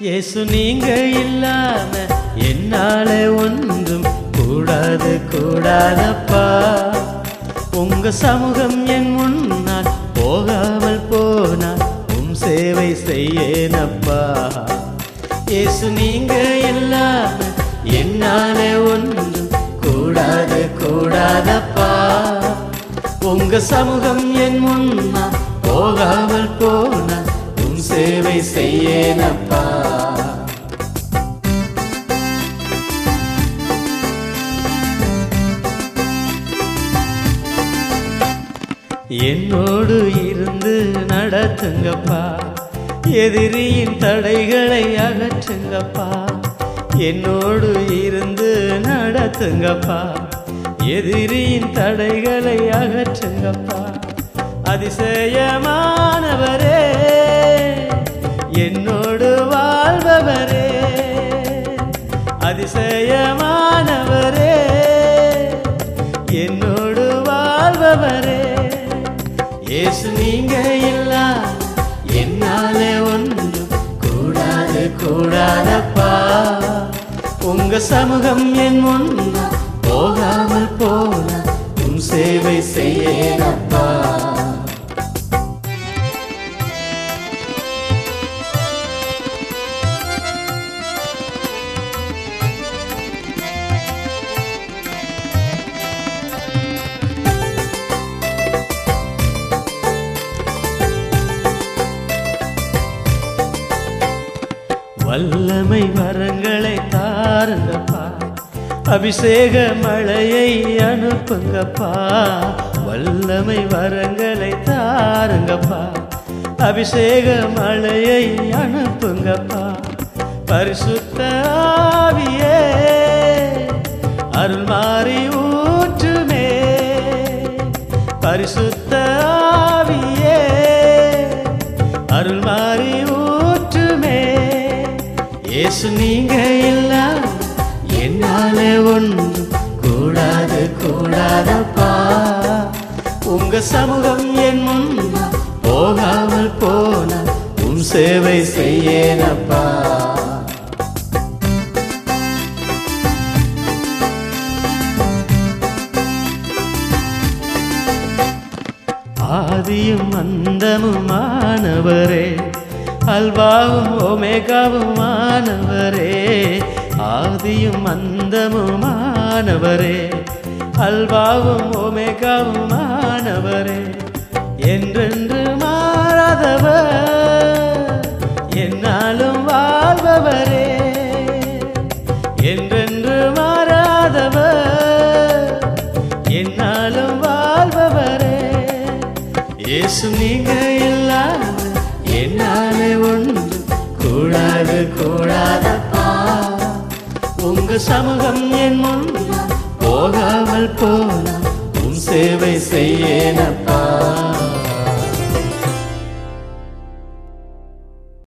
இயேசு நீங்க இல்லாம என்னால ஒன்றும் கூடாது கூடாதப்பா. உங்க சமூகம் என் முன்னால் போகாமல் போனால் உம் சேவை செய்யேனப்பா. இயேசு நீங்க இல்லாம என்னால ஒன்றும் கூடாது கூடாதப்பா. உங்க சமூகம் என் முன்னால் போகாமல் போனால் சேவை செய்யேனப்பா. என்னோடு இருந்து நடத்துங்கப்பா. எதிரியின் தடைகளை அகற்றுங்கப்பா. என்னோடு இருந்து நடத்துங்கப்பா. எதிரியின் தடைகளை அகற்றுங்கப்பா. அதிசயமானவரே சமூகம் என் முன் போகாமல் போல உன் சேவை செய்யப்பா வல்லமை வரங்களை தாருங்கப்பா அபிஷேக மழையை அனுப்புங்கப்பா. வல்லமை வரங்களை தாருங்கப்பா. அபிஷேக மழையை அனுப்புங்கப்பா. பரிசுத்த ஆவியே அருள் மாறி ஊற்றுமே. பரிசுத்த ஆவியே அருள் மாறி இயேசு நீங்க இல்ல என்னால ஒன்று கூடாது கூடாதப்பா. உங்க சமூகம் என் முன் போகாமல் போன உன் சேவை செய்யேனப்பா. ஆதியும் அந்தமுமானவரே அல்வாவும் ஓமேகாவுமானவரே ஆதியும் அந்தமும் அந்தமுமானவரே அல்வாவும் ஓமேகாவுமானவரே என்றென்று மாறாதவர் என்னாலும் வாழ்பவரே. என்றென்று மாறாதவர் என்னாலும் வாழ்பவரே. இயேசு நீங்க இல்லாம என்னாலே ஒன்று கூடாது கூடாதப்பா உங்க சமூகம் என் முன் போகாமல் போன உன் சேவை செய்யேனப்பா.